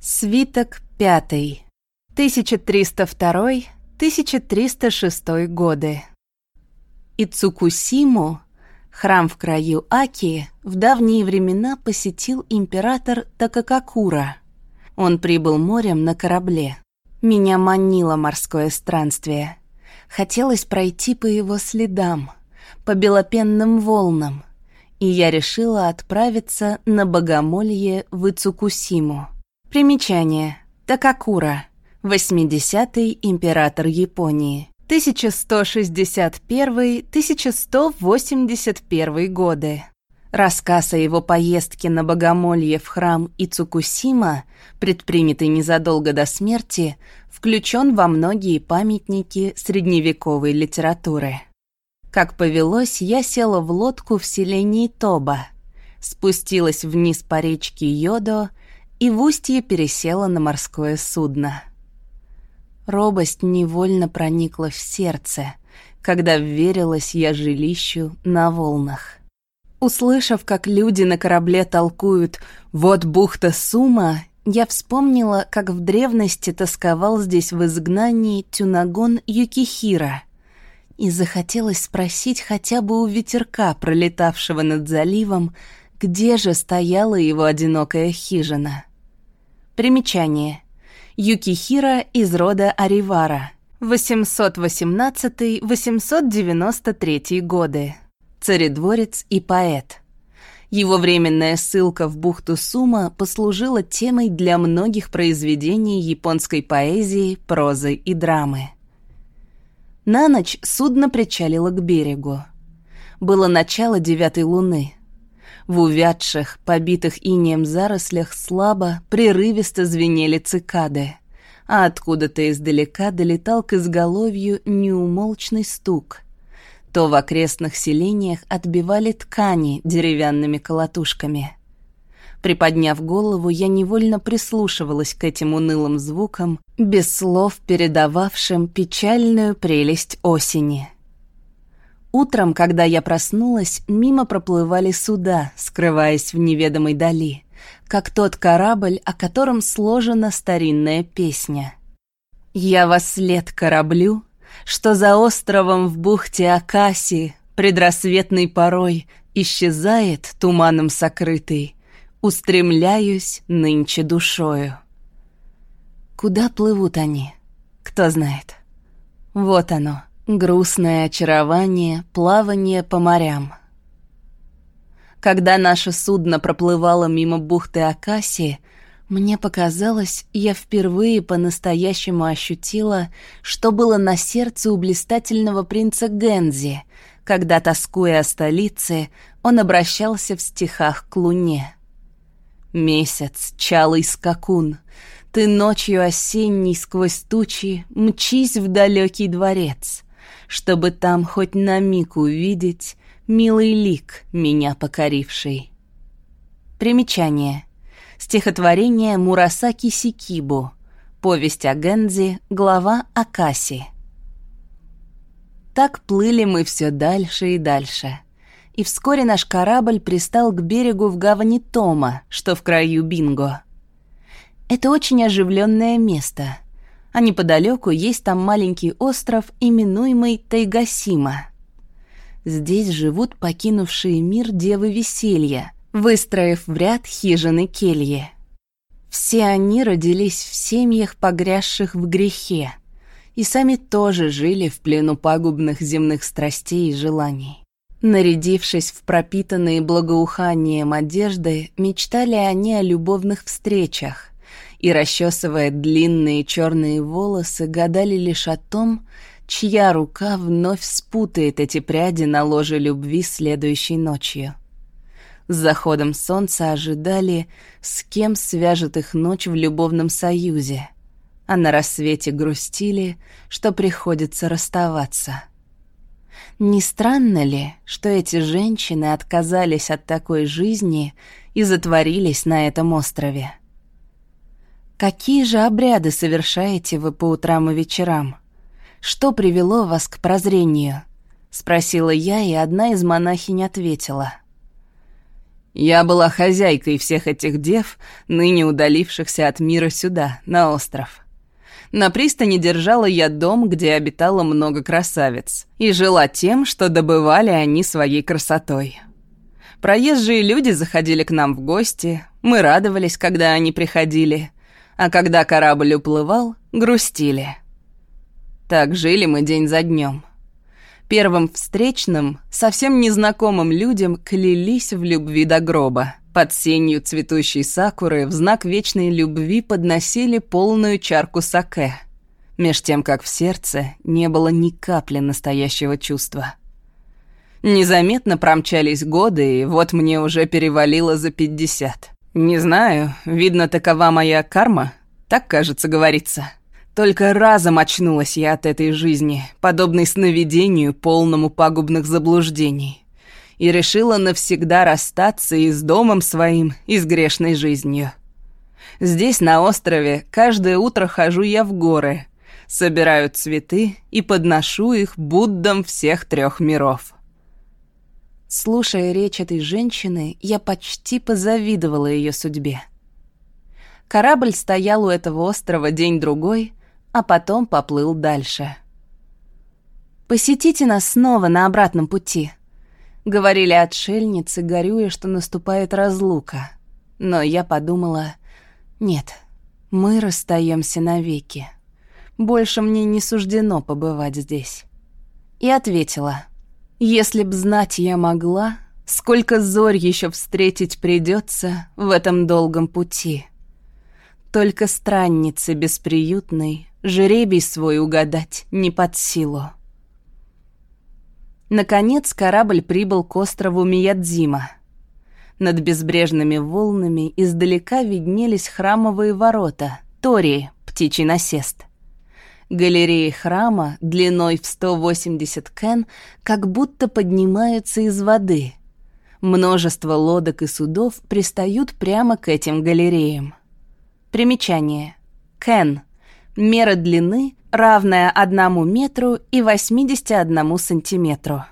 Свиток пятый. 1302-1306 годы. Ицукусиму, храм в краю Аки, в давние времена посетил император Такакакура. Он прибыл морем на корабле. Меня манило морское странствие. Хотелось пройти по его следам, по белопенным волнам, и я решила отправиться на богомолье в Ицукусиму. Примечание. Такакура. 80-й император Японии. 1161-1181 годы. Рассказ о его поездке на богомолье в храм Ицукусима, предпринятый незадолго до смерти, включен во многие памятники средневековой литературы. Как повелось, я села в лодку в селении Тоба, спустилась вниз по речке Йодо и в устье пересела на морское судно. Робость невольно проникла в сердце, когда верилась я жилищу на волнах. Услышав, как люди на корабле толкуют «Вот бухта Сума», я вспомнила, как в древности тосковал здесь в изгнании Тюнагон Юкихира, и захотелось спросить хотя бы у ветерка, пролетавшего над заливом, где же стояла его одинокая хижина. Примечание. Юкихира из рода Аривара. 818-893 годы. Царедворец и поэт. Его временная ссылка в бухту Сума послужила темой для многих произведений японской поэзии, прозы и драмы. На ночь судно причалило к берегу. Было начало девятой луны — в увядших, побитых инеем зарослях слабо, прерывисто звенели цикады, а откуда-то издалека долетал к изголовью неумолчный стук. То в окрестных селениях отбивали ткани деревянными колотушками. Приподняв голову, я невольно прислушивалась к этим унылым звукам, без слов передававшим печальную прелесть осени. Утром, когда я проснулась, мимо проплывали суда, скрываясь в неведомой дали, как тот корабль, о котором сложена старинная песня. «Я во след кораблю, что за островом в бухте Акаси предрассветной порой исчезает туманом сокрытый, устремляюсь нынче душою». Куда плывут они? Кто знает. Вот оно — Грустное очарование, плавание по морям. Когда наше судно проплывало мимо бухты Акаси, мне показалось, я впервые по-настоящему ощутила, что было на сердце у блистательного принца Гензи, когда, тоскуя о столице, он обращался в стихах к луне. «Месяц, чалый скакун, ты ночью осенней сквозь тучи мчись в далекий дворец» чтобы там хоть на миг увидеть милый лик, меня покоривший. Примечание. Стихотворение Мурасаки Сикибу. Повесть о Гензи, глава Акаси. Так плыли мы все дальше и дальше. И вскоре наш корабль пристал к берегу в гавани Тома, что в краю Бинго. Это очень оживленное место — а неподалеку есть там маленький остров, именуемый Тайгасима. Здесь живут покинувшие мир девы веселья, выстроив в ряд хижины кельи. Все они родились в семьях, погрязших в грехе, и сами тоже жили в плену пагубных земных страстей и желаний. Нарядившись в пропитанные благоуханием одежды, мечтали они о любовных встречах, и, расчесывая длинные черные волосы, гадали лишь о том, чья рука вновь спутает эти пряди на ложе любви следующей ночью. С заходом солнца ожидали, с кем свяжет их ночь в любовном союзе, а на рассвете грустили, что приходится расставаться. Не странно ли, что эти женщины отказались от такой жизни и затворились на этом острове? Какие же обряды совершаете вы по утрам и вечерам? Что привело вас к прозрению? Спросила я, и одна из монахинь ответила. Я была хозяйкой всех этих дев, ныне удалившихся от мира сюда, на остров. На пристани держала я дом, где обитало много красавиц, и жила тем, что добывали они своей красотой. Проезжие люди заходили к нам в гости, мы радовались, когда они приходили, а когда корабль уплывал, грустили. Так жили мы день за днем. Первым встречным, совсем незнакомым людям клялись в любви до гроба. Под сенью цветущей сакуры в знак вечной любви подносили полную чарку саке. Меж тем, как в сердце не было ни капли настоящего чувства. Незаметно промчались годы, и вот мне уже перевалило за пятьдесят. Не знаю, видно, такова моя карма, так, кажется, говорится. Только разом очнулась я от этой жизни, подобной сновидению, полному пагубных заблуждений. И решила навсегда расстаться и с домом своим, и с грешной жизнью. Здесь, на острове, каждое утро хожу я в горы, собираю цветы и подношу их Буддам всех трех миров. Слушая речь этой женщины, я почти позавидовала ее судьбе. Корабль стоял у этого острова день-другой, а потом поплыл дальше. «Посетите нас снова на обратном пути», — говорили отшельницы, горюя, что наступает разлука. Но я подумала, нет, мы расстаемся навеки. Больше мне не суждено побывать здесь. И ответила, если б знать я могла, сколько зорь еще встретить придется в этом долгом пути. Только страннице бесприютной Жеребий свой угадать не под силу. Наконец корабль прибыл к острову Миядзима. Над безбрежными волнами издалека виднелись храмовые ворота, тории, птичий насест. Галереи храма длиной в 180 кен как будто поднимаются из воды. Множество лодок и судов пристают прямо к этим галереям. Примечание. Кен Мера длины равная 1 метру и 81 сантиметру.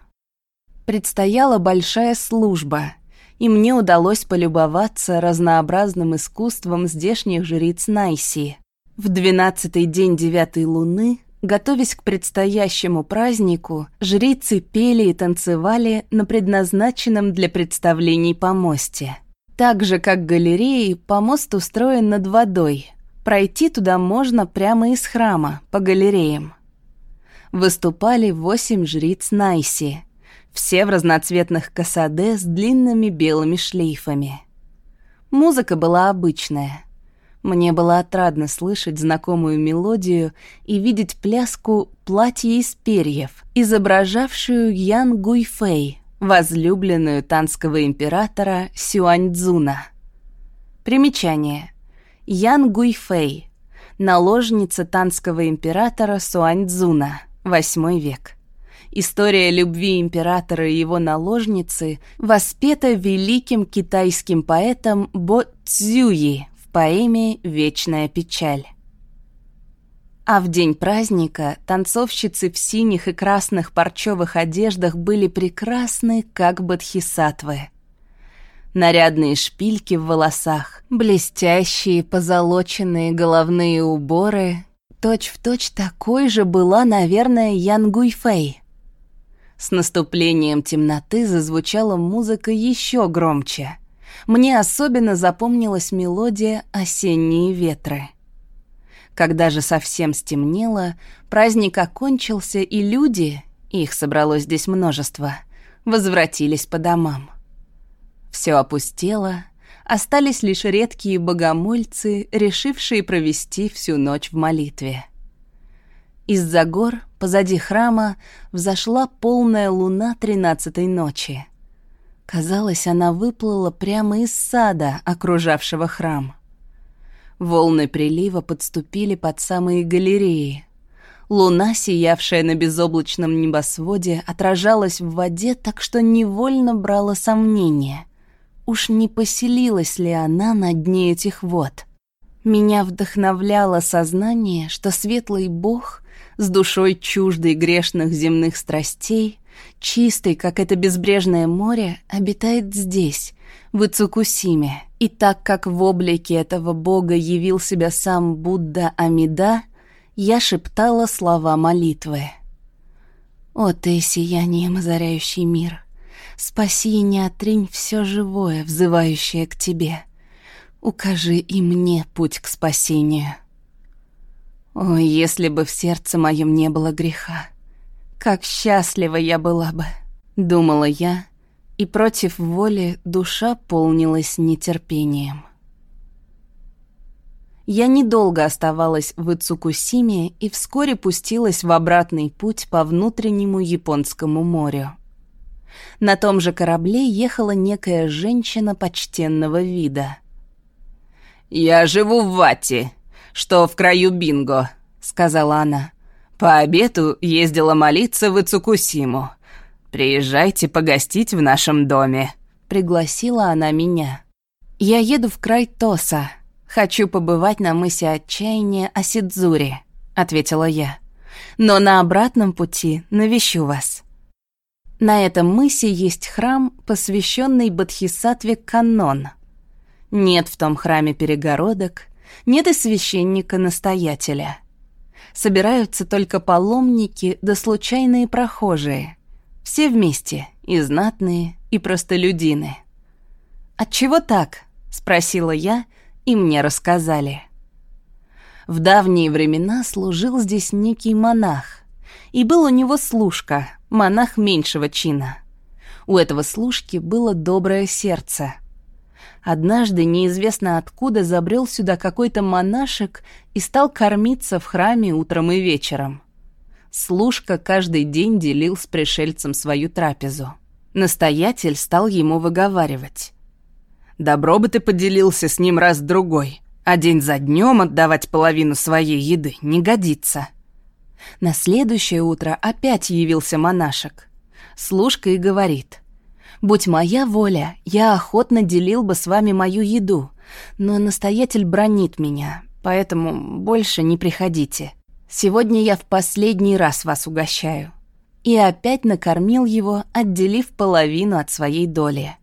Предстояла большая служба, и мне удалось полюбоваться разнообразным искусством здешних жриц Найси. В двенадцатый день девятой луны, готовясь к предстоящему празднику, жрицы пели и танцевали на предназначенном для представлений помосте. Так же, как галереи, помост устроен над водой, Пройти туда можно прямо из храма, по галереям. Выступали восемь жриц Найси, все в разноцветных касаде с длинными белыми шлейфами. Музыка была обычная. Мне было отрадно слышать знакомую мелодию и видеть пляску «Платье из перьев», изображавшую Ян Гуйфэй, возлюбленную танского императора Сюаньцзуна. Примечание. Ян Гуйфэй, наложница танского императора Суаньцзуна, VIII век. История любви императора и его наложницы воспета великим китайским поэтом Бо Цзюи поэме «Вечная печаль». А в день праздника танцовщицы в синих и красных парчевых одеждах были прекрасны, как бодхисаттвы нарядные шпильки в волосах, блестящие позолоченные головные уборы. Точь-в-точь точь такой же была, наверное, Ян Гуйфэй. С наступлением темноты зазвучала музыка еще громче. Мне особенно запомнилась мелодия «Осенние ветры». Когда же совсем стемнело, праздник окончился, и люди, их собралось здесь множество, возвратились по домам. Все опустело, остались лишь редкие богомольцы, решившие провести всю ночь в молитве. Из-за гор, позади храма, взошла полная луна тринадцатой ночи. Казалось, она выплыла прямо из сада, окружавшего храм. Волны прилива подступили под самые галереи. Луна, сиявшая на безоблачном небосводе, отражалась в воде, так что невольно брала сомнение — Уж не поселилась ли она на дне этих вод? Меня вдохновляло сознание, что светлый бог с душой чуждой грешных земных страстей чистый, как это безбрежное море, обитает здесь, в Ицукусиме. И так как в облике этого бога явил себя сам Будда Амида, я шептала слова молитвы. «О ты, сиянием озаряющий мир! Спаси и не отринь все живое, взывающее к тебе. Укажи и мне путь к спасению». О, если бы в сердце моем не было греха! Как счастлива я была бы, думала я, и против воли душа полнилась нетерпением. Я недолго оставалась в Ицукусиме и вскоре пустилась в обратный путь по внутреннему Японскому морю. На том же корабле ехала некая женщина почтенного вида. «Я живу в Вати, что в краю Бинго», — сказала она. По обету ездила молиться в Ицукусиму. Приезжайте погостить в нашем доме. Пригласила она меня. Я еду в край Тоса. Хочу побывать на мысе отчаяния Осидзури, ответила я. Но на обратном пути навещу вас. На этом мысе есть храм, посвященный Бодхисаттве Канон. Нет в том храме перегородок, нет и священника-настоятеля собираются только паломники да случайные прохожие. Все вместе, и знатные, и простолюдины. «Отчего так?» — спросила я, и мне рассказали. В давние времена служил здесь некий монах, и был у него служка, монах меньшего чина. У этого служки было доброе сердце — Однажды неизвестно откуда забрел сюда какой-то монашек и стал кормиться в храме утром и вечером. Служка каждый день делил с пришельцем свою трапезу. Настоятель стал ему выговаривать. «Добро бы ты поделился с ним раз-другой, а день за днем отдавать половину своей еды не годится». На следующее утро опять явился монашек. Служка и говорит — Будь моя воля, я охотно делил бы с вами мою еду, но настоятель бронит меня, поэтому больше не приходите. Сегодня я в последний раз вас угощаю». И опять накормил его, отделив половину от своей доли.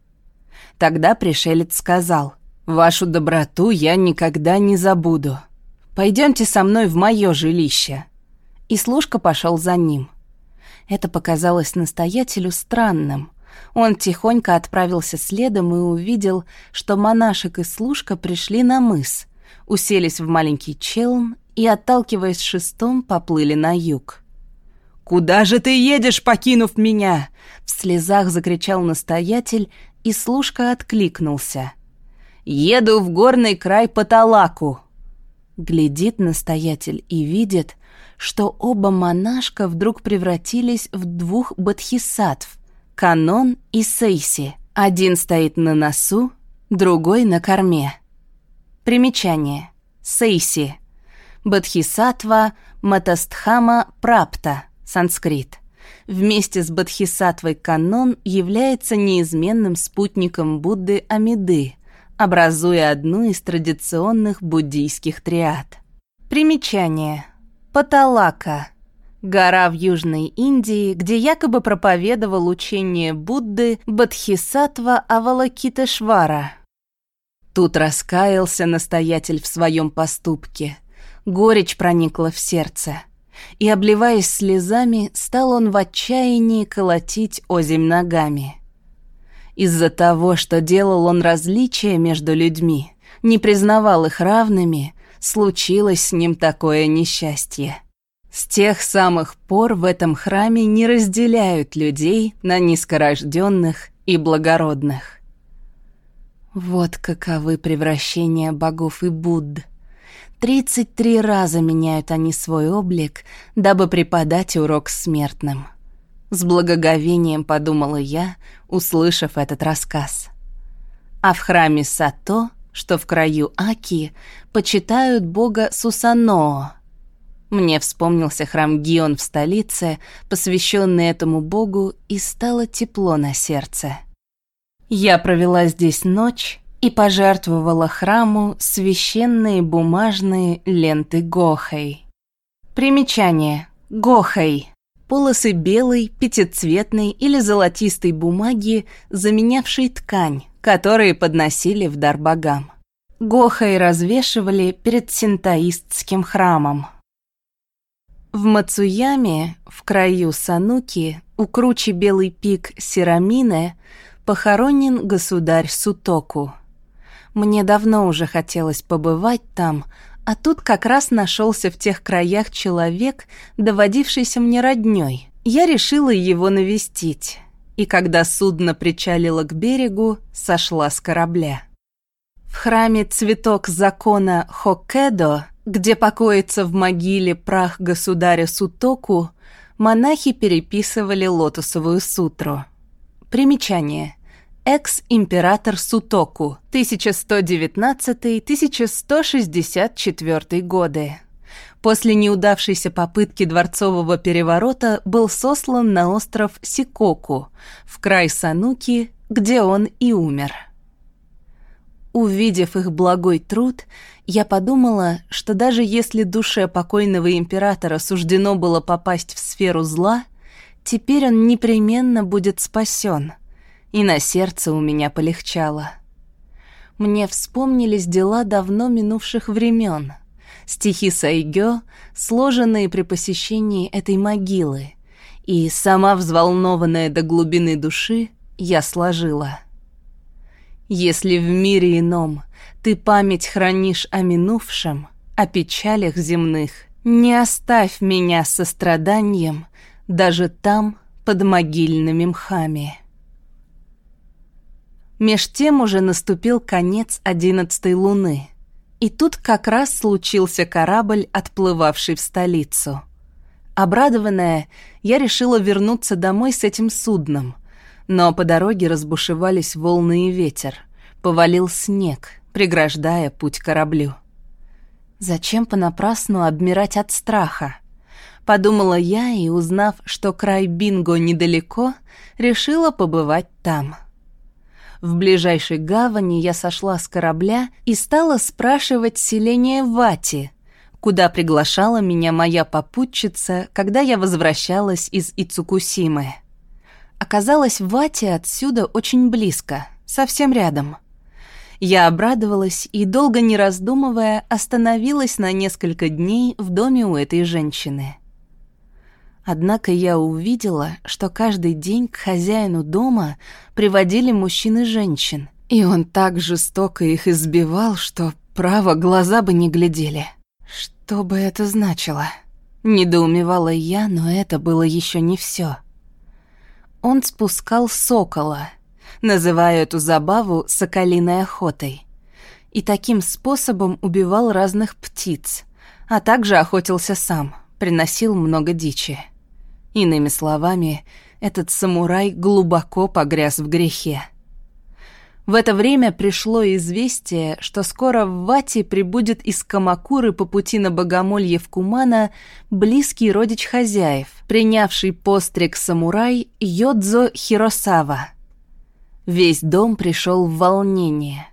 Тогда пришелец сказал, «Вашу доброту я никогда не забуду. Пойдемте со мной в мое жилище». И служка пошел за ним. Это показалось настоятелю странным. Он тихонько отправился следом и увидел, что монашек и служка пришли на мыс, уселись в маленький челн и, отталкиваясь шестом, поплыли на юг. «Куда же ты едешь, покинув меня?» В слезах закричал настоятель, и служка откликнулся. «Еду в горный край по Талаку». Глядит настоятель и видит, что оба монашка вдруг превратились в двух бодхисаттв, Канон и Сейси. Один стоит на носу, другой на корме. Примечание. Сейси. Бодхисаттва Матастхама Прапта. Санскрит. Вместе с Бодхисаттвой Канон является неизменным спутником Будды Амиды, образуя одну из традиционных буддийских триад. Примечание. Паталака Гора в Южной Индии, где якобы проповедовал учение Будды Бодхисаттва Авалокитешвара. Тут раскаялся настоятель в своем поступке. Горечь проникла в сердце. И, обливаясь слезами, стал он в отчаянии колотить озимь ногами. Из-за того, что делал он различия между людьми, не признавал их равными, случилось с ним такое несчастье. С тех самых пор в этом храме не разделяют людей на низкорожденных и благородных. Вот каковы превращения богов и Будд. Тридцать три раза меняют они свой облик, дабы преподать урок смертным. С благоговением подумала я, услышав этот рассказ. А в храме Сато, что в краю Аки, почитают бога Сусаноо — мне вспомнился храм Гион в столице, посвященный этому богу, и стало тепло на сердце. Я провела здесь ночь и пожертвовала храму священные бумажные ленты Гохой. Примечание. Гохой. полосы белой, пятицветной или золотистой бумаги, заменявшей ткань, которые подносили в дар богам. Гохой развешивали перед синтаистским храмом. В Мацуяме, в краю Сануки, у круче белый пик Сирамине, похоронен государь Сутоку. Мне давно уже хотелось побывать там, а тут как раз нашелся в тех краях человек, доводившийся мне роднёй. Я решила его навестить, и когда судно причалило к берегу, сошла с корабля. В храме «Цветок закона Хоккэдо», где покоится в могиле прах государя Сутоку, монахи переписывали лотосовую сутру. Примечание. Экс-император Сутоку, 1119-1164 годы. После неудавшейся попытки дворцового переворота был сослан на остров Сикоку, в край Сануки, где он и умер. Увидев их благой труд, я подумала, что даже если душе покойного императора суждено было попасть в сферу зла, теперь он непременно будет спасен — и на сердце у меня полегчало. Мне вспомнились дела давно минувших времен, стихи Сайгё, сложенные при посещении этой могилы, и, сама взволнованная до глубины души, я сложила. «Если в мире ином ты память хранишь о минувшем, о печалях земных, не оставь меня состраданием даже там, под могильными мхами». Меж тем уже наступил конец одиннадцатой луны. И тут как раз случился корабль, отплывавший в столицу. Обрадованная, я решила вернуться домой с этим судном. Но по дороге разбушевались волны и ветер. Повалил снег, преграждая путь кораблю. Зачем понапрасну обмирать от страха? Подумала я и, узнав, что край Бинго недалеко, решила побывать там. В ближайшей гавани я сошла с корабля и стала спрашивать селение Вати, куда приглашала меня моя попутчица, когда я возвращалась из Ицукусимы. Оказалось, Вати отсюда очень близко, совсем рядом. Я обрадовалась и, долго не раздумывая, остановилась на несколько дней в доме у этой женщины. Однако я увидела, что каждый день к хозяину дома приводили мужчин и женщин, и он так жестоко их избивал, что, право, глаза бы не глядели. Что бы это значило? Недоумевала я, но это было еще не все. Он спускал сокола, называя эту забаву соколиной охотой, и таким способом убивал разных птиц, а также охотился сам, приносил много дичи. Иными словами, этот самурай глубоко погряз в грехе. В это время пришло известие, что скоро в Вати прибудет из Камакуры по пути на богомолье в Кумана близкий родич хозяев, принявший постриг самурай Йодзо Хиросава. Весь дом пришел в волнение.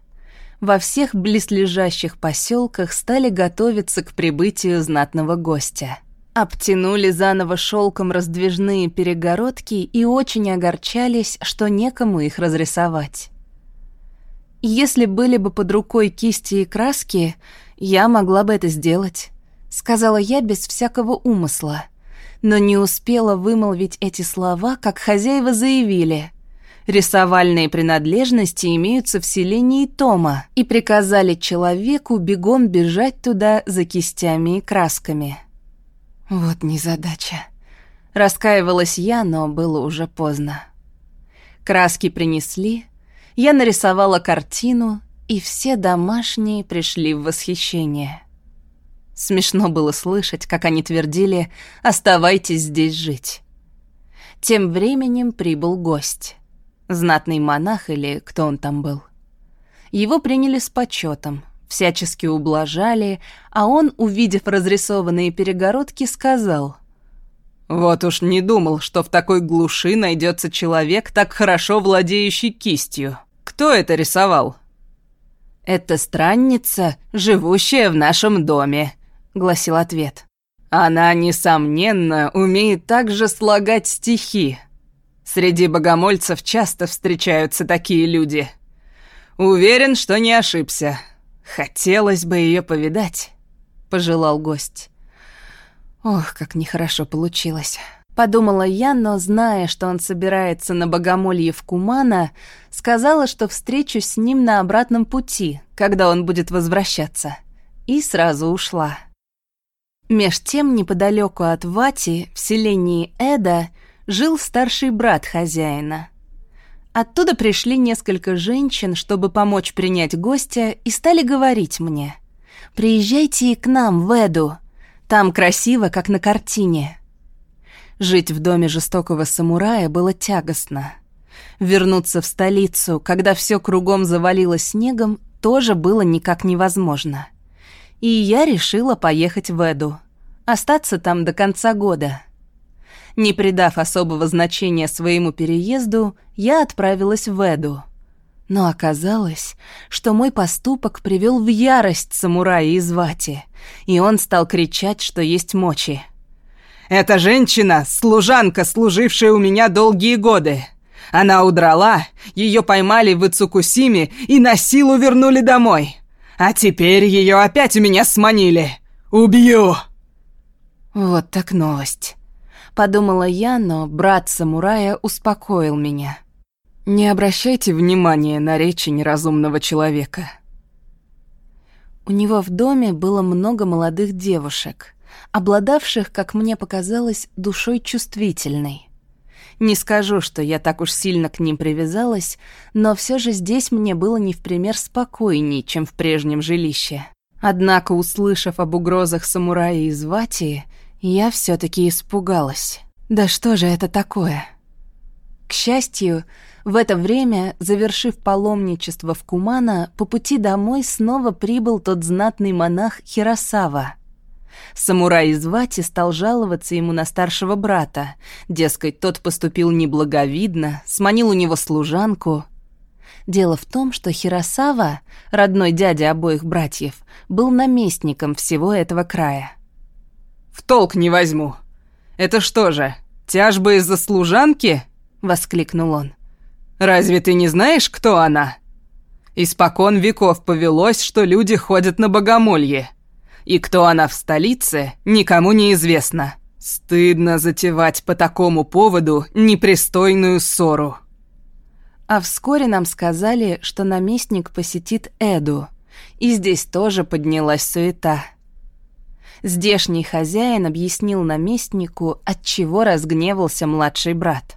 Во всех близлежащих поселках стали готовиться к прибытию знатного гостя — Обтянули заново шелком раздвижные перегородки и очень огорчались, что некому их разрисовать. «Если были бы под рукой кисти и краски, я могла бы это сделать», — сказала я без всякого умысла. Но не успела вымолвить эти слова, как хозяева заявили. Рисовальные принадлежности имеются в селении Тома и приказали человеку бегом бежать туда за кистями и красками. Вот незадача. Раскаивалась я, но было уже поздно. Краски принесли, я нарисовала картину, и все домашние пришли в восхищение. Смешно было слышать, как они твердили «оставайтесь здесь жить». Тем временем прибыл гость. Знатный монах или кто он там был. Его приняли с почетом, всячески ублажали, а он, увидев разрисованные перегородки, сказал «Вот уж не думал, что в такой глуши найдется человек, так хорошо владеющий кистью. Кто это рисовал?» «Это странница, живущая в нашем доме», — гласил ответ. Она, несомненно, умеет также слагать стихи. Среди богомольцев часто встречаются такие люди. Уверен, что не ошибся. Хотелось бы ее повидать, пожелал гость. Ох, как нехорошо получилось. Подумала я, но, зная, что он собирается на богомолье в Кумана, сказала, что встречусь с ним на обратном пути, когда он будет возвращаться. И сразу ушла. Меж тем, неподалеку от Вати, в селении Эда, жил старший брат хозяина. Оттуда пришли несколько женщин, чтобы помочь принять гостя, и стали говорить мне. «Приезжайте к нам в Эду. Там красиво, как на картине». Жить в доме жестокого самурая было тягостно. Вернуться в столицу, когда все кругом завалилось снегом, тоже было никак невозможно и я решила поехать в Эду, остаться там до конца года. Не придав особого значения своему переезду, я отправилась в Эду. Но оказалось, что мой поступок привел в ярость самурая из Вати, и он стал кричать, что есть мочи. «Эта женщина — служанка, служившая у меня долгие годы. Она удрала, ее поймали в Ицукусиме и на силу вернули домой. А теперь ее опять у меня сманили. Убью!» Вот так новость. Подумала я, но брат самурая успокоил меня. Не обращайте внимания на речи неразумного человека. У него в доме было много молодых девушек, обладавших, как мне показалось, душой чувствительной. Не скажу, что я так уж сильно к ним привязалась, но все же здесь мне было не в пример спокойней, чем в прежнем жилище. Однако, услышав об угрозах самурая из Вати, я все таки испугалась. Да что же это такое? К счастью, в это время, завершив паломничество в Кумана, по пути домой снова прибыл тот знатный монах Хиросава — Самурай из Вати стал жаловаться ему на старшего брата. Дескать, тот поступил неблаговидно, сманил у него служанку. Дело в том, что Хиросава, родной дядя обоих братьев, был наместником всего этого края. «В толк не возьму. Это что же, тяжба из-за служанки?» — воскликнул он. «Разве ты не знаешь, кто она?» Испокон веков повелось, что люди ходят на богомолье. И кто она в столице, никому не известно. Стыдно затевать по такому поводу непристойную ссору. А вскоре нам сказали, что наместник посетит Эду, и здесь тоже поднялась суета. Здешний хозяин объяснил наместнику, от чего разгневался младший брат.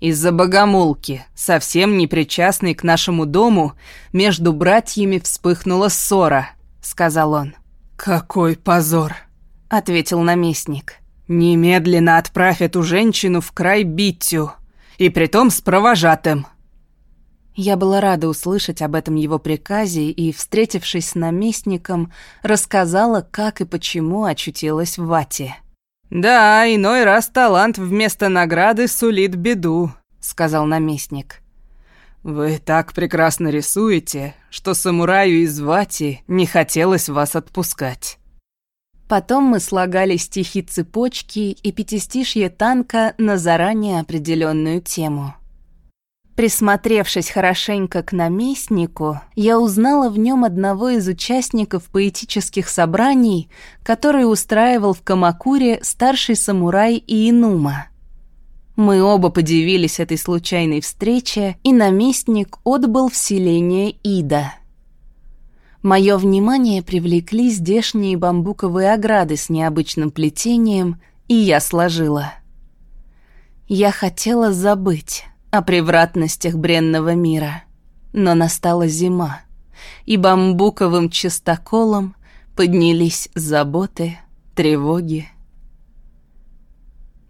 Из-за богомолки, совсем не причастной к нашему дому, между братьями вспыхнула ссора, сказал он. «Какой позор!» — ответил наместник. «Немедленно отправь эту женщину в край Биттю, и притом с провожатым». Я была рада услышать об этом его приказе и, встретившись с наместником, рассказала, как и почему очутилась в вате. «Да, иной раз талант вместо награды сулит беду», — сказал наместник. «Вы так прекрасно рисуете, что самураю из Вати не хотелось вас отпускать». Потом мы слагали стихи цепочки и пятистишье танка на заранее определенную тему. Присмотревшись хорошенько к наместнику, я узнала в нем одного из участников поэтических собраний, который устраивал в Камакуре старший самурай Иинума. Мы оба подивились этой случайной встрече, и наместник отбыл в селение Ида. Мое внимание привлекли здешние бамбуковые ограды с необычным плетением, и я сложила. Я хотела забыть о превратностях бренного мира, но настала зима, и бамбуковым чистоколом поднялись заботы, тревоги,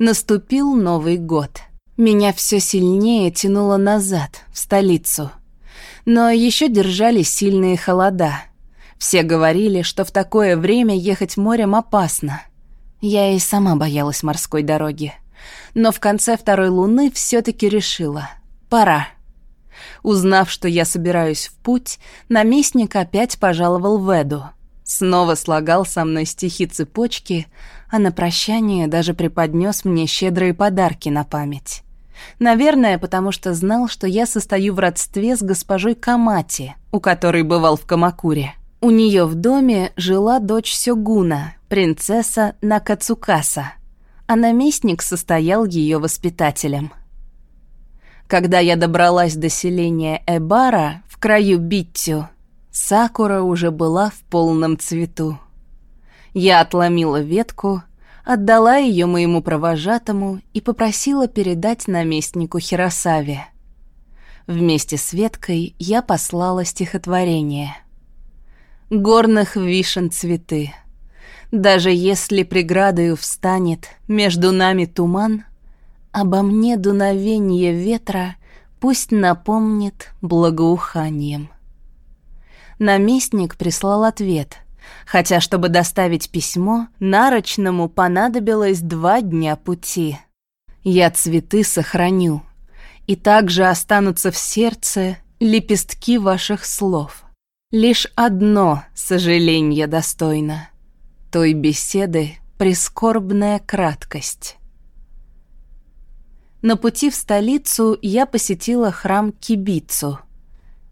Наступил Новый год. Меня все сильнее тянуло назад, в столицу. Но еще держались сильные холода. Все говорили, что в такое время ехать морем опасно. Я и сама боялась морской дороги. Но в конце второй луны все таки решила. Пора. Узнав, что я собираюсь в путь, наместник опять пожаловал в Эду. снова слагал со мной стихи цепочки, а на прощание даже преподнес мне щедрые подарки на память. Наверное, потому что знал, что я состою в родстве с госпожой Камати, у которой бывал в Камакуре. У нее в доме жила дочь Сёгуна, принцесса Накацукаса, а наместник состоял ее воспитателем. Когда я добралась до селения Эбара в краю Биттю, Сакура уже была в полном цвету. Я отломила ветку, отдала ее моему провожатому и попросила передать наместнику Хиросаве. Вместе с веткой я послала стихотворение. «Горных вишен цветы. Даже если преградою встанет между нами туман, обо мне дуновенье ветра пусть напомнит благоуханием». Наместник прислал ответ — хотя, чтобы доставить письмо, нарочному понадобилось два дня пути. Я цветы сохраню, и также останутся в сердце лепестки ваших слов. Лишь одно сожаление достойно — той беседы прискорбная краткость. На пути в столицу я посетила храм Кибицу —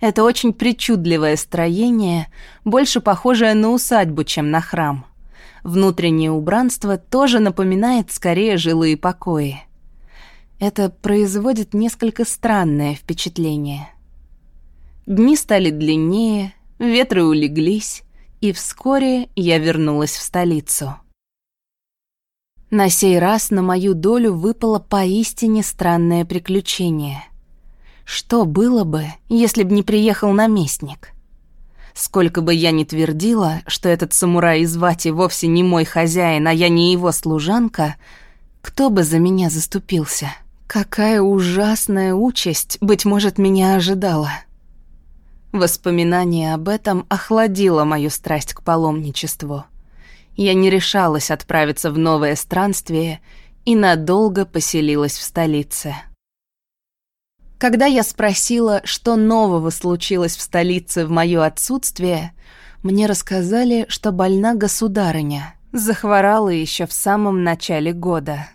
это очень причудливое строение, больше похожее на усадьбу, чем на храм. Внутреннее убранство тоже напоминает скорее жилые покои. Это производит несколько странное впечатление. Дни стали длиннее, ветры улеглись, и вскоре я вернулась в столицу. На сей раз на мою долю выпало поистине странное приключение — что было бы, если б не приехал наместник? Сколько бы я ни твердила, что этот самурай из Вати вовсе не мой хозяин, а я не его служанка, кто бы за меня заступился? Какая ужасная участь, быть может, меня ожидала. Воспоминание об этом охладило мою страсть к паломничеству. Я не решалась отправиться в новое странствие и надолго поселилась в столице. Когда я спросила, что нового случилось в столице в мое отсутствие, мне рассказали, что больна государыня, захворала еще в самом начале года.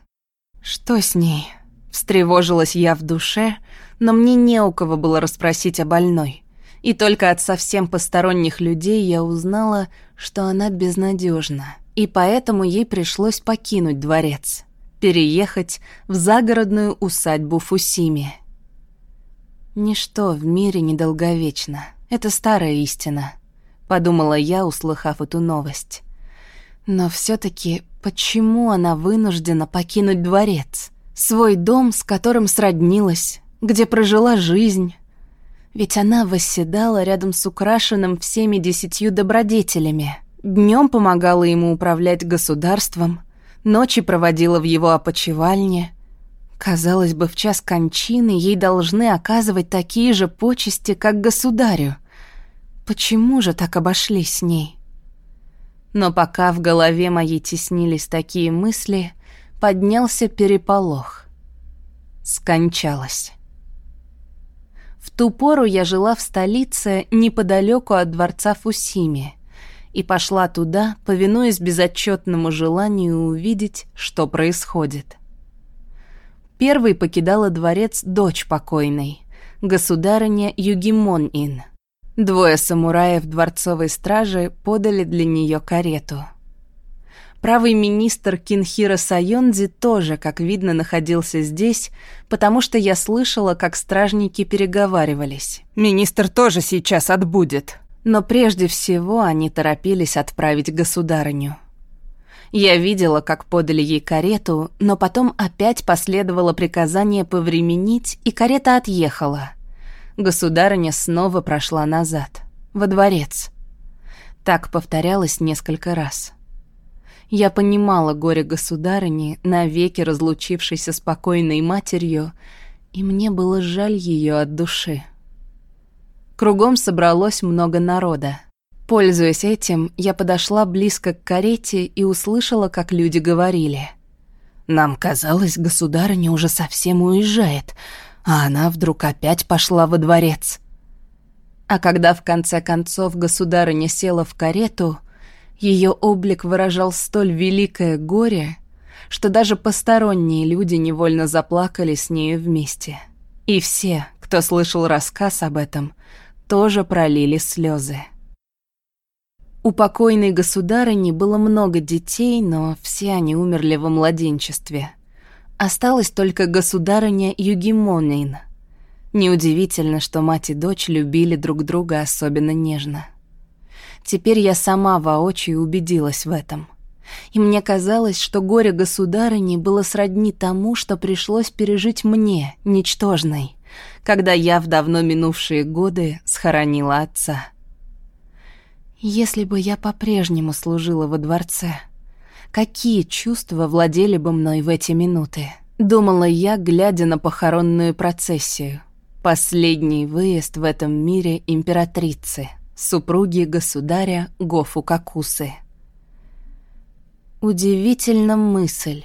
Что с ней? Встревожилась я в душе, но мне не у кого было расспросить о больной. И только от совсем посторонних людей я узнала, что она безнадежна, и поэтому ей пришлось покинуть дворец, переехать в загородную усадьбу Фусими. Ничто в мире недолговечно. Это старая истина, подумала я, услыхав эту новость. Но все таки почему она вынуждена покинуть дворец? Свой дом, с которым сроднилась, где прожила жизнь. Ведь она восседала рядом с украшенным всеми десятью добродетелями. Днем помогала ему управлять государством, ночи проводила в его опочивальне — Казалось бы, в час кончины ей должны оказывать такие же почести, как государю. Почему же так обошлись с ней? Но пока в голове моей теснились такие мысли, поднялся переполох. Скончалась. В ту пору я жила в столице неподалеку от дворца Фусими и пошла туда, повинуясь безотчетному желанию увидеть, что происходит. Первой покидала дворец дочь покойной, государыня Югимон-ин. Двое самураев дворцовой стражи подали для нее карету. Правый министр Кинхира Сайонзи тоже, как видно, находился здесь, потому что я слышала, как стражники переговаривались. «Министр тоже сейчас отбудет». Но прежде всего они торопились отправить государыню. Я видела, как подали ей карету, но потом опять последовало приказание повременить, и карета отъехала. Государыня снова прошла назад, во дворец. Так повторялось несколько раз. Я понимала горе государыни, навеки разлучившейся с покойной матерью, и мне было жаль ее от души. Кругом собралось много народа. Пользуясь этим, я подошла близко к карете и услышала, как люди говорили. «Нам казалось, государыня уже совсем уезжает, а она вдруг опять пошла во дворец». А когда в конце концов государыня села в карету, Ее облик выражал столь великое горе, что даже посторонние люди невольно заплакали с нею вместе. И все, кто слышал рассказ об этом, тоже пролили слезы. У покойной государыни было много детей, но все они умерли во младенчестве. Осталась только государыня Югимонин. Неудивительно, что мать и дочь любили друг друга особенно нежно. Теперь я сама воочию убедилась в этом. И мне казалось, что горе государыни было сродни тому, что пришлось пережить мне, ничтожной, когда я в давно минувшие годы схоронила отца. Если бы я по-прежнему служила во дворце, какие чувства владели бы мной в эти минуты? Думала я, глядя на похоронную процессию. Последний выезд в этом мире императрицы, супруги государя Гофу Какусы. Удивительна мысль,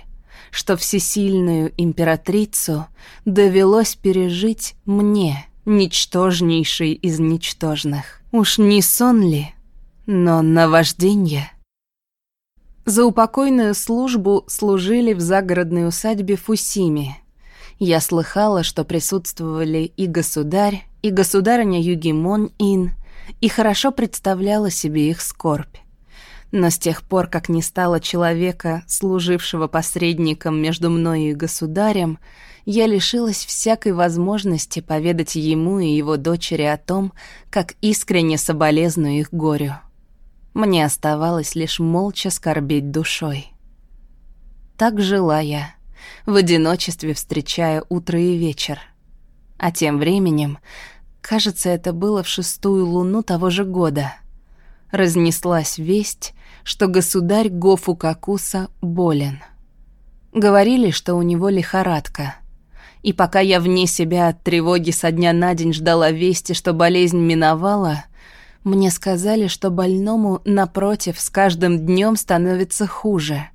что всесильную императрицу довелось пережить мне, ничтожнейшей из ничтожных. Уж не сон ли, но наважденье. За упокойную службу служили в загородной усадьбе Фусими. Я слыхала, что присутствовали и государь, и государыня Югимон-Ин, и хорошо представляла себе их скорбь. Но с тех пор, как не стало человека, служившего посредником между мною и государем, я лишилась всякой возможности поведать ему и его дочери о том, как искренне соболезную их горю. Мне оставалось лишь молча скорбеть душой. Так жила я, в одиночестве встречая утро и вечер. А тем временем, кажется, это было в шестую луну того же года, разнеслась весть, что государь Гофу Какуса болен. Говорили, что у него лихорадка. И пока я вне себя от тревоги со дня на день ждала вести, что болезнь миновала — мне сказали, что больному, напротив, с каждым днем становится хуже,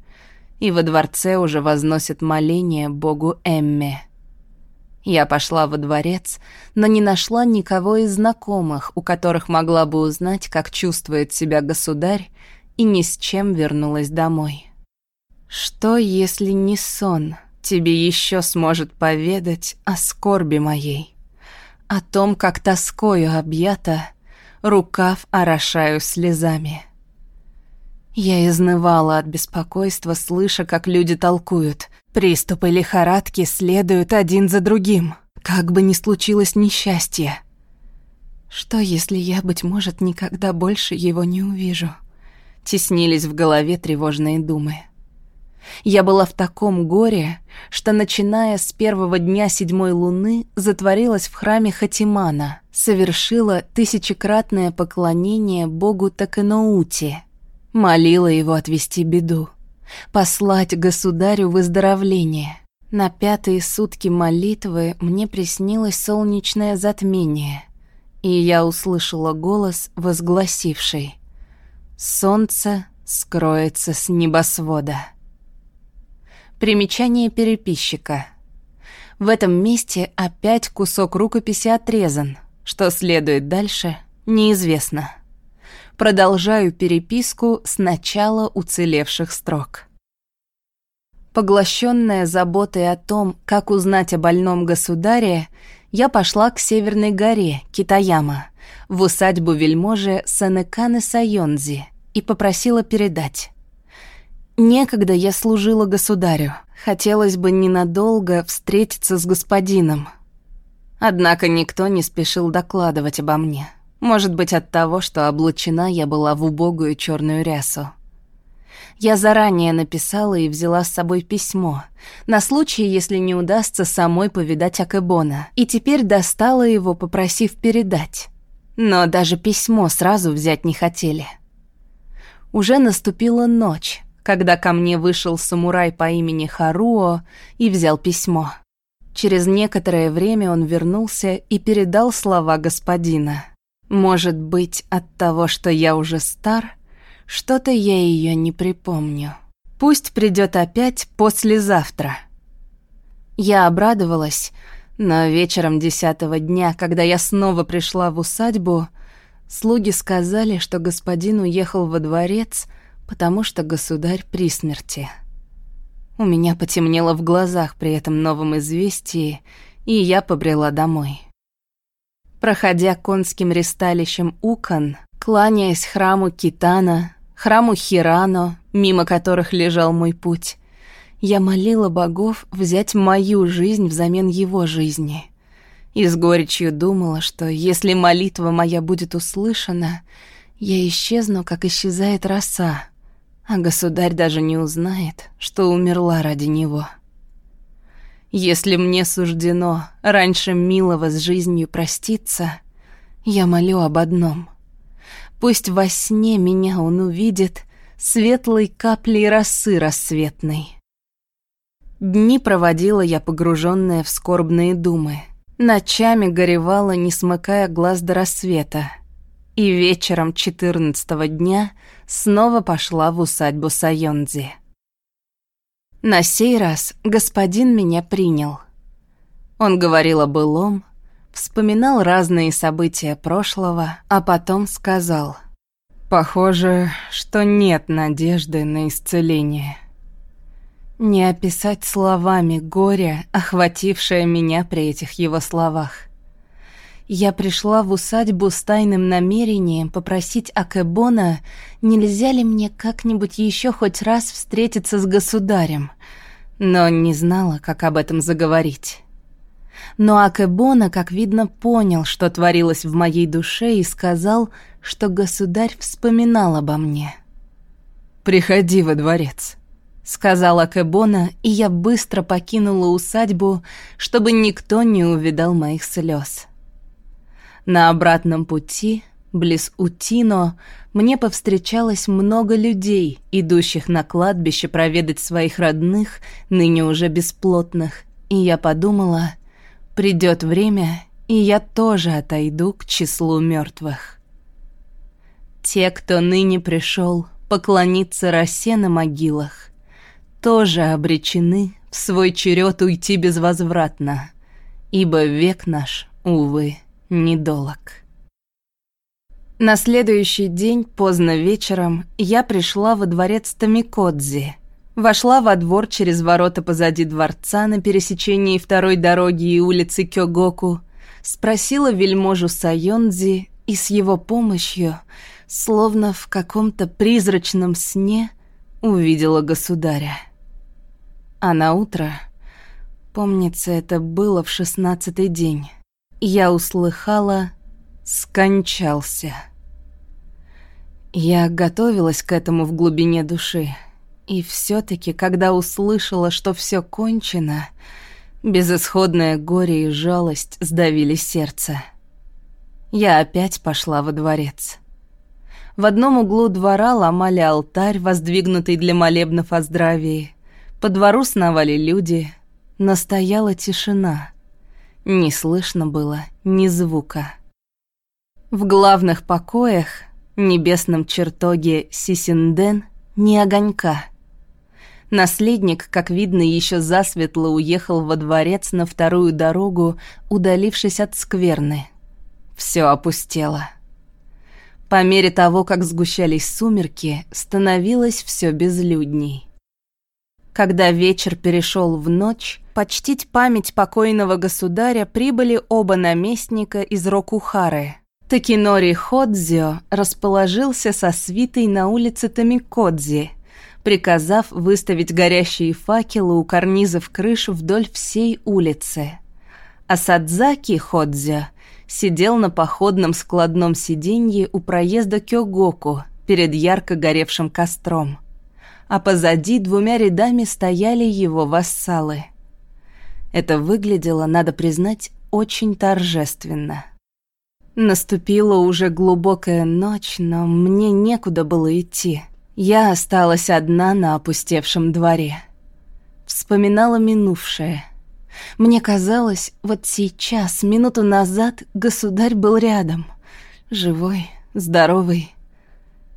и во дворце уже возносят моление богу Эмме. Я пошла во дворец, но не нашла никого из знакомых, у которых могла бы узнать, как чувствует себя государь, и ни с чем вернулась домой. Что, если не сон тебе еще сможет поведать о скорби моей, о том, как тоскою объята рукав орошаю слезами. Я изнывала от беспокойства, слыша, как люди толкуют. Приступы лихорадки следуют один за другим, как бы ни случилось несчастье. Что, если я, быть может, никогда больше его не увижу? Теснились в голове тревожные думы. Я была в таком горе, что, начиная с первого дня седьмой луны, затворилась в храме Хатимана, совершила тысячекратное поклонение богу Таканоути, молила его отвести беду, послать государю выздоровление. На пятые сутки молитвы мне приснилось солнечное затмение, и я услышала голос, возгласивший «Солнце скроется с небосвода». Примечание переписчика. В этом месте опять кусок рукописи отрезан. Что следует дальше, неизвестно. Продолжаю переписку с начала уцелевших строк. Поглощенная заботой о том, как узнать о больном государе, я пошла к Северной горе, Китаяма, в усадьбу вельможи Санеканы Сайонзи и попросила передать. Некогда я служила государю. Хотелось бы ненадолго встретиться с господином. Однако никто не спешил докладывать обо мне. Может быть, от того, что облачена я была в убогую черную рясу. Я заранее написала и взяла с собой письмо, на случай, если не удастся самой повидать Акебона, и теперь достала его, попросив передать. Но даже письмо сразу взять не хотели. Уже наступила ночь, когда ко мне вышел самурай по имени Харуо и взял письмо. Через некоторое время он вернулся и передал слова господина. Может быть, от того, что я уже стар, что-то я ее не припомню. Пусть придет опять послезавтра. Я обрадовалась, но вечером десятого дня, когда я снова пришла в усадьбу, слуги сказали, что господин уехал во дворец — потому что государь при смерти. У меня потемнело в глазах при этом новом известии, и я побрела домой. Проходя конским ристалищем Укан, кланяясь храму Китана, храму Хирано, мимо которых лежал мой путь, я молила богов взять мою жизнь взамен его жизни. И с горечью думала, что если молитва моя будет услышана, я исчезну, как исчезает роса, а государь даже не узнает, что умерла ради него. Если мне суждено раньше милого с жизнью проститься, я молю об одном. Пусть во сне меня он увидит светлой каплей росы рассветной. Дни проводила я погруженная в скорбные думы. Ночами горевала, не смыкая глаз до рассвета. И вечером четырнадцатого дня снова пошла в усадьбу Сайонзи. На сей раз господин меня принял. Он говорил о былом, вспоминал разные события прошлого, а потом сказал. «Похоже, что нет надежды на исцеление». Не описать словами горе, охватившее меня при этих его словах. Я пришла в усадьбу с тайным намерением попросить Акебона, нельзя ли мне как-нибудь еще хоть раз встретиться с государем, но не знала, как об этом заговорить. Но Акебона, как видно, понял, что творилось в моей душе, и сказал, что государь вспоминал обо мне. «Приходи во дворец», — сказала Акебона, и я быстро покинула усадьбу, чтобы никто не увидал моих слез. На обратном пути, близ Утино, мне повстречалось много людей, идущих на кладбище проведать своих родных, ныне уже бесплотных, и я подумала, придет время, и я тоже отойду к числу мертвых. Те, кто ныне пришел поклониться росе на могилах, тоже обречены в свой черед уйти безвозвратно, ибо век наш, увы, недолог. На следующий день, поздно вечером, я пришла во дворец Тамикодзи. Вошла во двор через ворота позади дворца на пересечении второй дороги и улицы Кёгоку, спросила вельможу Сайонзи и с его помощью, словно в каком-то призрачном сне, увидела государя. А на утро, помнится, это было в шестнадцатый день, я услыхала «скончался». Я готовилась к этому в глубине души, и все таки когда услышала, что все кончено, безысходное горе и жалость сдавили сердце. Я опять пошла во дворец. В одном углу двора ломали алтарь, воздвигнутый для молебнов о здравии. По двору сновали люди, но стояла тишина — не слышно было ни звука. В главных покоях, небесном чертоге Сисинден, ни огонька. Наследник, как видно, еще засветло уехал во дворец на вторую дорогу, удалившись от скверны. Все опустело. По мере того, как сгущались сумерки, становилось все безлюдней. Когда вечер перешел в ночь, почтить память покойного государя прибыли оба наместника из Рокухары. Такинори Ходзио расположился со свитой на улице Тамикодзи, приказав выставить горящие факелы у карнизов крыш вдоль всей улицы. А Садзаки Ходзио сидел на походном складном сиденье у проезда Кёгоку перед ярко горевшим костром а позади двумя рядами стояли его вассалы. Это выглядело, надо признать, очень торжественно. Наступила уже глубокая ночь, но мне некуда было идти. Я осталась одна на опустевшем дворе. Вспоминала минувшее. Мне казалось, вот сейчас, минуту назад, государь был рядом. Живой, здоровый,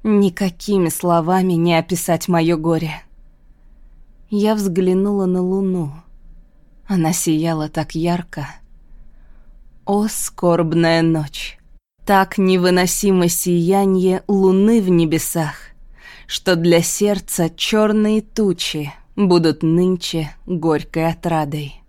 Никакими словами не описать мое горе. Я взглянула на луну. Она сияла так ярко. О, скорбная ночь! Так невыносимо сияние луны в небесах, что для сердца черные тучи будут нынче горькой отрадой.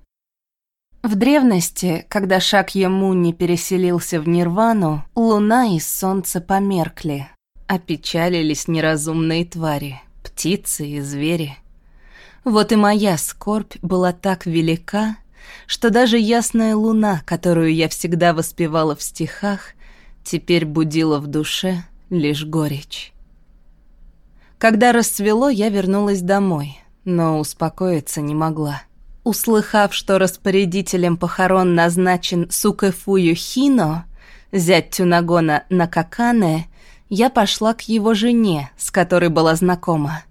В древности, когда Шакьямуни переселился в Нирвану, луна и солнце померкли, опечалились неразумные твари, птицы и звери. Вот и моя скорбь была так велика, что даже ясная луна, которую я всегда воспевала в стихах, теперь будила в душе лишь горечь. Когда расцвело, я вернулась домой, но успокоиться не могла. Услыхав, что распорядителем похорон назначен Сукэфую Хино, зять Тюнагона Накакане, я пошла к его жене, с которой была знакома,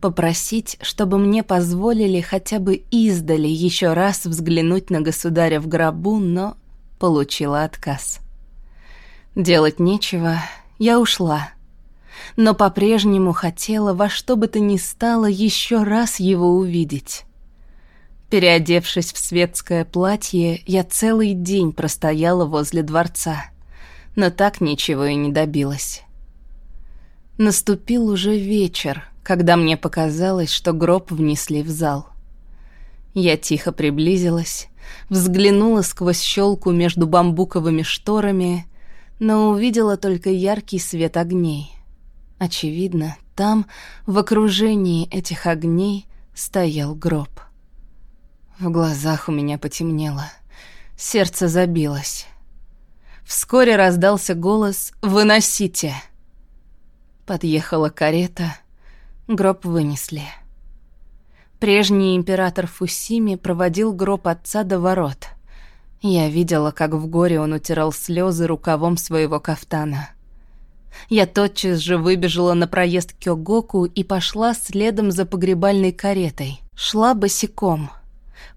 попросить, чтобы мне позволили хотя бы издали еще раз взглянуть на государя в гробу, но получила отказ. Делать нечего, я ушла. Но по-прежнему хотела во что бы то ни стало еще раз его увидеть. Переодевшись в светское платье, я целый день простояла возле дворца, но так ничего и не добилась. Наступил уже вечер, когда мне показалось, что гроб внесли в зал. Я тихо приблизилась, взглянула сквозь щелку между бамбуковыми шторами, но увидела только яркий свет огней. Очевидно, там, в окружении этих огней, стоял гроб. В глазах у меня потемнело, сердце забилось. Вскоре раздался голос «Выносите!» Подъехала карета, гроб вынесли. Прежний император Фусими проводил гроб отца до ворот. Я видела, как в горе он утирал слезы рукавом своего кафтана. Я тотчас же выбежала на проезд Кёгоку и пошла следом за погребальной каретой. Шла босиком,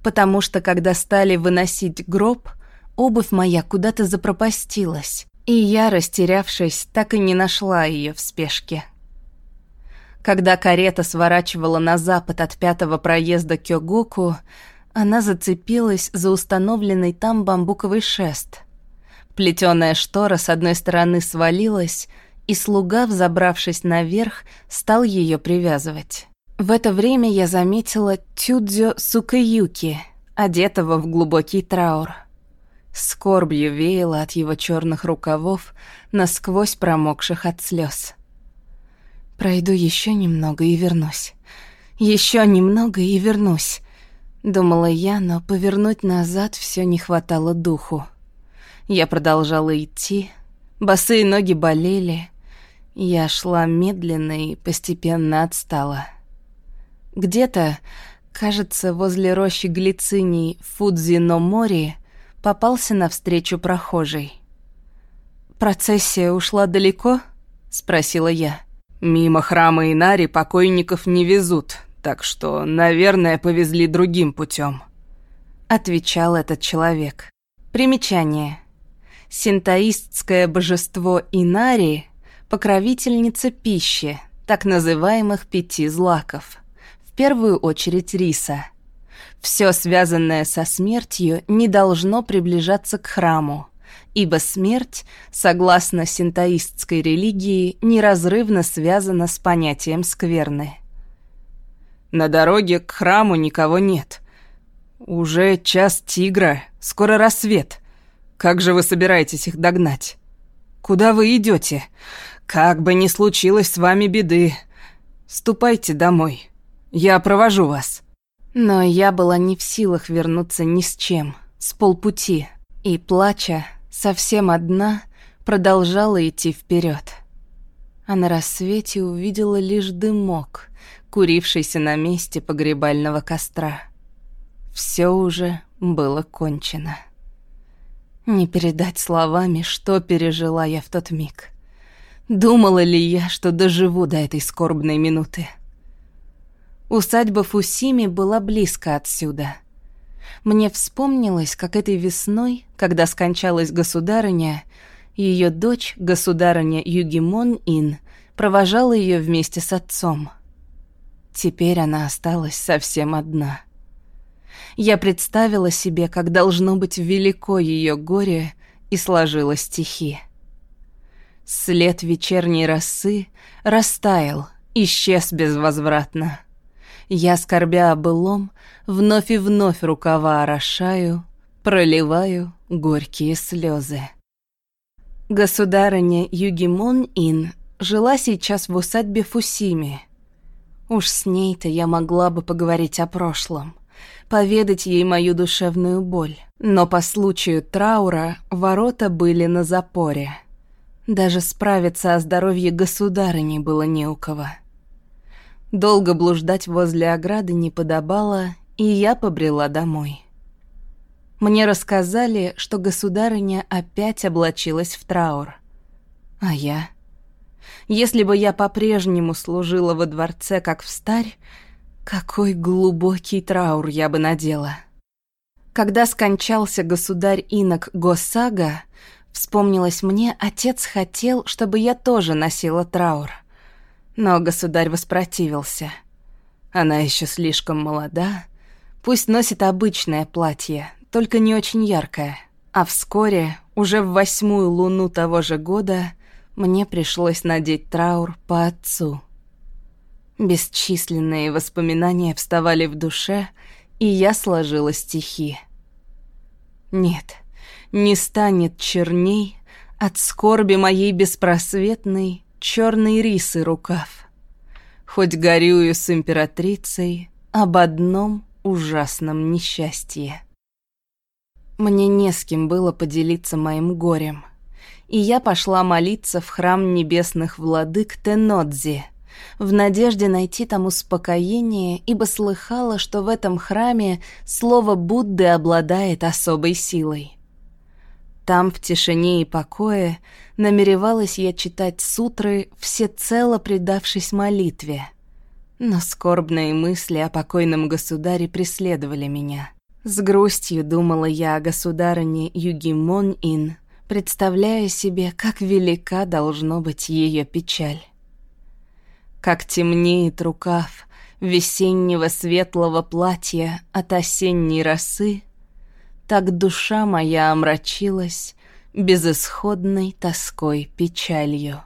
потому что, когда стали выносить гроб, обувь моя куда-то запропастилась. И я, растерявшись, так и не нашла ее в спешке. Когда карета сворачивала на запад от пятого проезда Кёгоку, она зацепилась за установленный там бамбуковый шест. Плетеная штора с одной стороны свалилась, и слуга, взобравшись наверх, стал ее привязывать. В это время я заметила Тюдзё Сукаюки, одетого в глубокий траур. Скорбью веяло от его черных рукавов, насквозь промокших от слез. Пройду еще немного и вернусь. Еще немного и вернусь. Думала я, но повернуть назад все не хватало духу. Я продолжала идти, босые ноги болели. Я шла медленно и постепенно отстала. Где-то, кажется, возле рощи глициний Фудзи-но-Мори, попался навстречу прохожий. «Процессия ушла далеко?» — спросила я. «Мимо храма Инари покойников не везут, так что, наверное, повезли другим путем», — отвечал этот человек. Примечание. Синтоистское божество Инари — покровительница пищи, так называемых пяти злаков, в первую очередь риса — все связанное со смертью не должно приближаться к храму, ибо смерть, согласно синтоистской религии, неразрывно связана с понятием скверны. На дороге к храму никого нет. Уже час тигра, скоро рассвет. Как же вы собираетесь их догнать? Куда вы идете? Как бы ни случилось с вами беды, ступайте домой. Я провожу вас. Но я была не в силах вернуться ни с чем, с полпути, и, плача, совсем одна, продолжала идти вперед. А на рассвете увидела лишь дымок, курившийся на месте погребального костра. Все уже было кончено. Не передать словами, что пережила я в тот миг. Думала ли я, что доживу до этой скорбной минуты? Усадьба Фусими была близко отсюда. Мне вспомнилось, как этой весной, когда скончалась государыня, ее дочь, государыня Югимон-Ин, провожала ее вместе с отцом. Теперь она осталась совсем одна. Я представила себе, как должно быть велико ее горе, и сложила стихи. След вечерней росы растаял — исчез безвозвратно. Я, скорбя о былом, вновь и вновь рукава орошаю, проливаю горькие слезы. Государыня Югимон-Ин жила сейчас в усадьбе Фусими. Уж с ней-то я могла бы поговорить о прошлом, поведать ей мою душевную боль. Но по случаю траура ворота были на запоре. Даже справиться о здоровье государыни было не у кого. Долго блуждать возле ограды не подобало, и я побрела домой. Мне рассказали, что государыня опять облачилась в траур. А я? Если бы я по-прежнему служила во дворце, как в старь, какой глубокий траур я бы надела. Когда скончался государь-инок Госага, вспомнилось мне, отец хотел, чтобы я тоже носила траур — но государь воспротивился. Она еще слишком молода. Пусть носит обычное платье, только не очень яркое. А вскоре, уже в восьмую луну того же года, мне пришлось надеть траур по отцу. Бесчисленные воспоминания вставали в душе, и я сложила стихи. Нет, не станет черней от скорби моей беспросветной черный рис и рукав. Хоть горюю с императрицей об одном ужасном несчастье. Мне не с кем было поделиться моим горем, и я пошла молиться в храм небесных владык Тенодзи, в надежде найти там успокоение, ибо слыхала, что в этом храме слово Будды обладает особой силой. Там, в тишине и покое, намеревалась я читать сутры, всецело предавшись молитве. Но скорбные мысли о покойном государе преследовали меня. С грустью думала я о государыне Югимон-Ин, представляя себе, как велика должно быть ее печаль. Как темнеет рукав весеннего светлого платья от осенней росы, так душа моя омрачилась безысходной тоской печалью.